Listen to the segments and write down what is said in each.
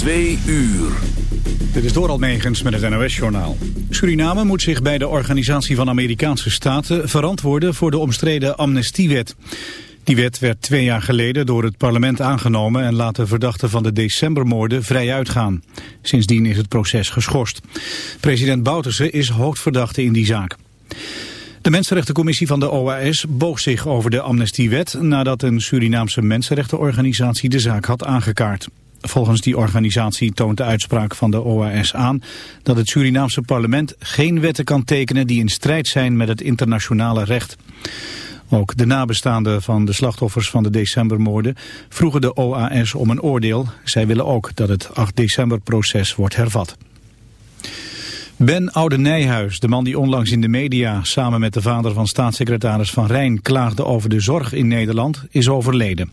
Twee uur. Dit is Doral Megens met het NOS-journaal. Suriname moet zich bij de Organisatie van Amerikaanse Staten verantwoorden voor de omstreden amnestiewet. Die wet werd twee jaar geleden door het parlement aangenomen en laat de verdachten van de decembermoorden vrij uitgaan. Sindsdien is het proces geschorst. President Bouterse is hoofdverdachte in die zaak. De Mensenrechtencommissie van de OAS boog zich over de amnestiewet nadat een Surinaamse mensenrechtenorganisatie de zaak had aangekaart. Volgens die organisatie toont de uitspraak van de OAS aan dat het Surinaamse parlement geen wetten kan tekenen die in strijd zijn met het internationale recht. Ook de nabestaanden van de slachtoffers van de decembermoorden vroegen de OAS om een oordeel. Zij willen ook dat het 8 december proces wordt hervat. Ben Oude Nijhuis, de man die onlangs in de media samen met de vader van staatssecretaris Van Rijn klaagde over de zorg in Nederland, is overleden.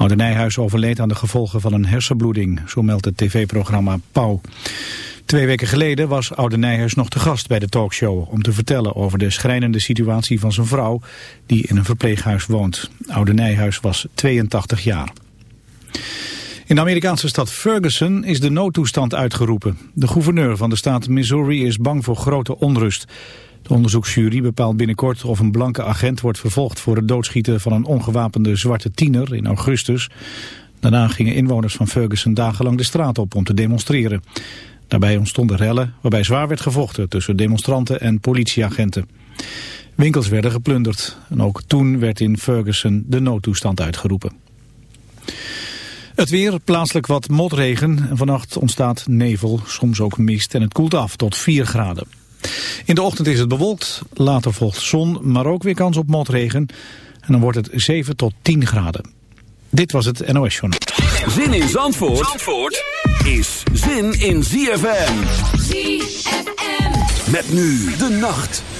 Oude Nijhuis overleed aan de gevolgen van een hersenbloeding, zo meldt het tv-programma Pauw. Twee weken geleden was Oude Nijhuis nog te gast bij de talkshow... om te vertellen over de schrijnende situatie van zijn vrouw... die in een verpleeghuis woont. Oude Nijhuis was 82 jaar. In de Amerikaanse stad Ferguson is de noodtoestand uitgeroepen. De gouverneur van de staat Missouri is bang voor grote onrust. De onderzoeksjury bepaalt binnenkort of een blanke agent wordt vervolgd voor het doodschieten van een ongewapende zwarte tiener in augustus. Daarna gingen inwoners van Ferguson dagenlang de straat op om te demonstreren. Daarbij ontstonden rellen waarbij zwaar werd gevochten tussen demonstranten en politieagenten. Winkels werden geplunderd en ook toen werd in Ferguson de noodtoestand uitgeroepen. Het weer, plaatselijk wat motregen en vannacht ontstaat nevel, soms ook mist en het koelt af tot 4 graden. In de ochtend is het bewolkt, later volgt zon, maar ook weer kans op motregen. En dan wordt het 7 tot 10 graden. Dit was het NOS Journal. Zin in Zandvoort, Zandvoort is zin in ZFM. ZFM. Met nu de nacht.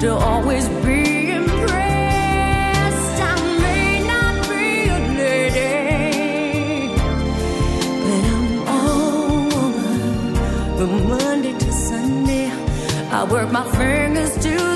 to always be impressed. I may not be a lady, but I'm woman. From Monday to Sunday, I work my fingers to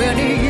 为你。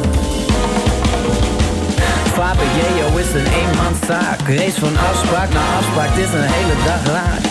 Vader Jeo is een eenmanszaak. Race van afspraak naar afspraak, het is een hele dag raak.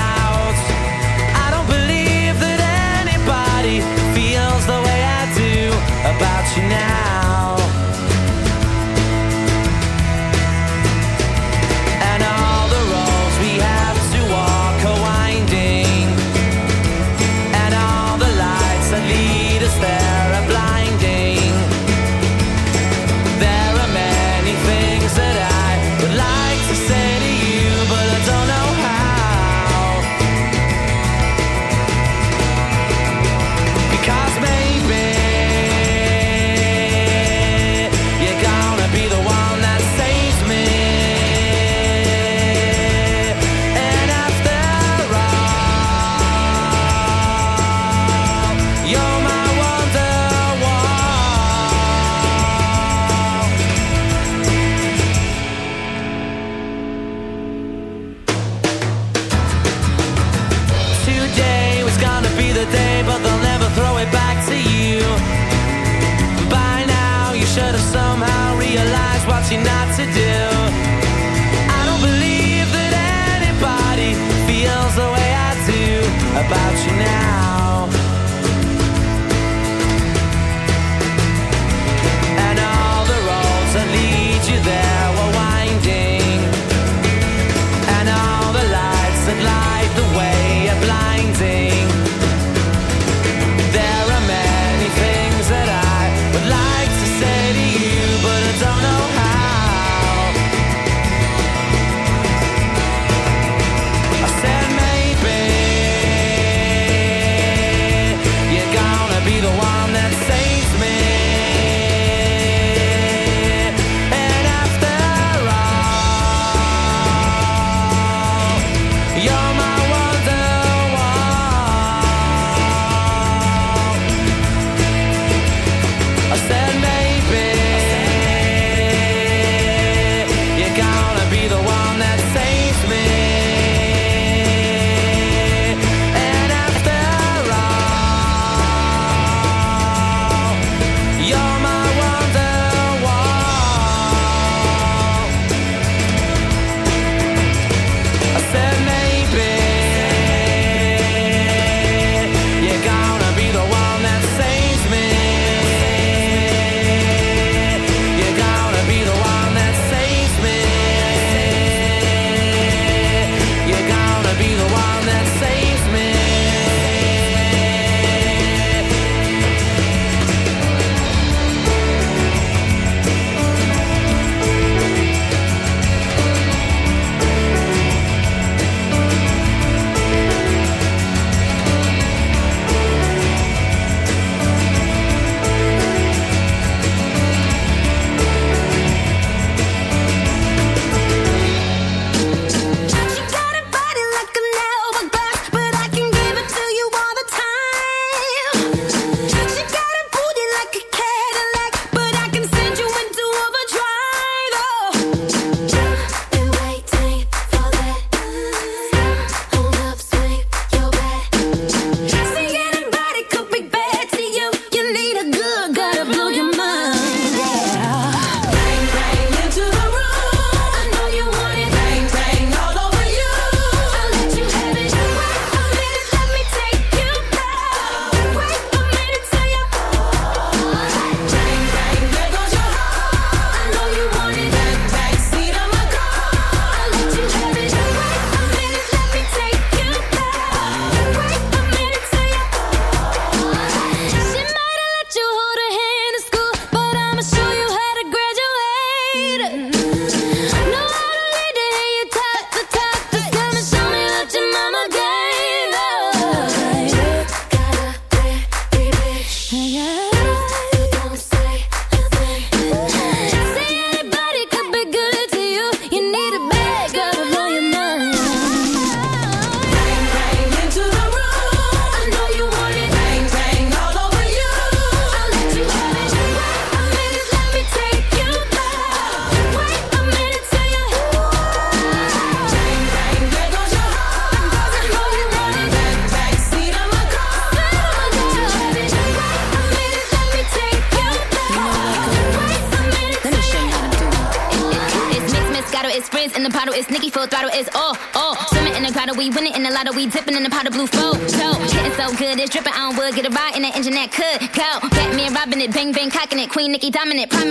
dominant.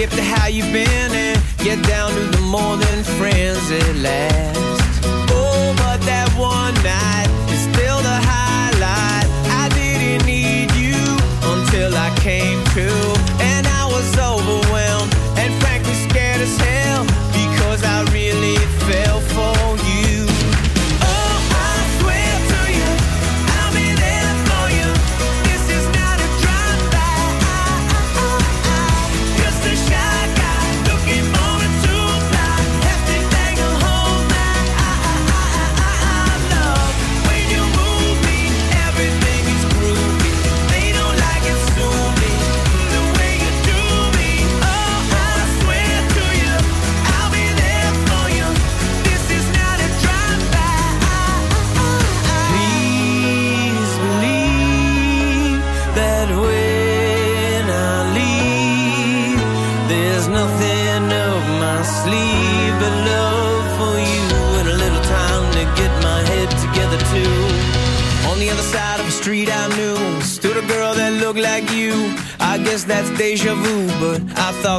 skip to how you've been.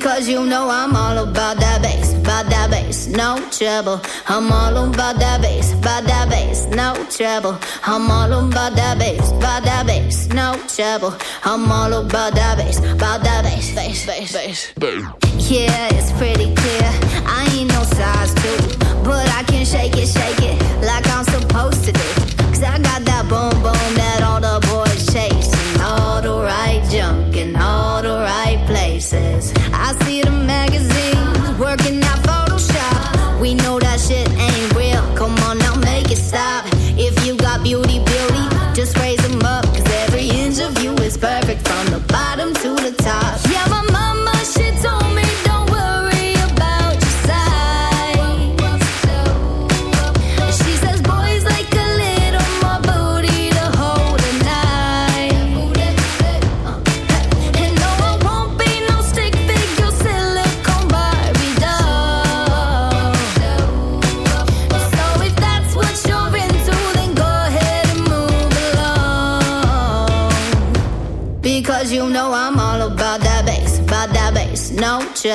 Cause you know I'm all about that bass, about that bass, no trouble. I'm all about that bass, about that bass, no trouble. I'm all about that bass, about that bass, no trouble. I'm all about that bass, about that bass, bass, bass, bass. boom. Yeah, it's pretty clear. I ain't no size two, but I can shake it, shake it like I'm supposed to do.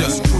Just